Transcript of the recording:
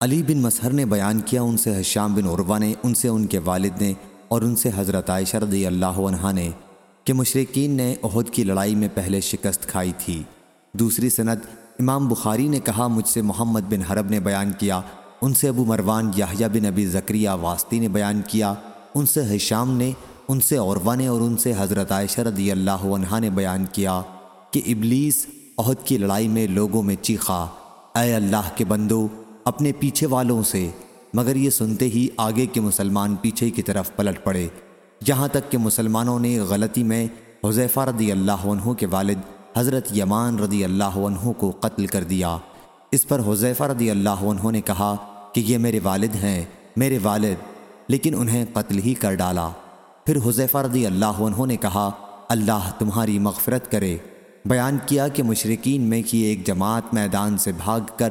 علی بن مسہر نے بیان کیا ان سے حشام بن عروہ نے، ان سے ان کے والد نے اور ان سے حضرت عائشہ رضی اللہ عنہ نے کہ مشرقین نے عہد کی لڑائی میں پہلے شکست کھائی تھی۔ دوسری سند امام بخاری نے کہا، مجھ سے محمد بن حرب نے بیان کیا۔ ان سے ابو مروان، یحییٰ بن ابی زکریہ واسطی نے بیان کیا۔ ان سے حشام نے، ان سے عروہ نے اور ان سے حضرت عائشہ رضی اللہ عنہ نے بیان کیا کہ ابلیس عہد کی لڑائی میں لوگوں میں چیخا۔ اے اللہ کے بندو اپنے پیچھے والوں سے، مگر یہ سنتے ہی آگے کے مسلمان پیچھے کی طرف پلٹ پڑے، جہاں تک کہ مسلمانوں نے غلطی میں حضیفہ رضی اللہ عنہ کے والد حضرت یمان رضی اللہ عنہ کو قتل کر دیا۔ اس پر حضیفہ رضی اللہ عنہ نے کہا کہ یہ میرے والد ہیں، میرے والد، لیکن انہیں قتل ہی کر ڈالا۔ پھر حضیفہ رضی اللہ عنہ نے کہا، اللہ تمہاری مغفرت کرے۔ بیان کیا کہ مشرقین میں کی ایک جماعت میدان سے بھاگ کر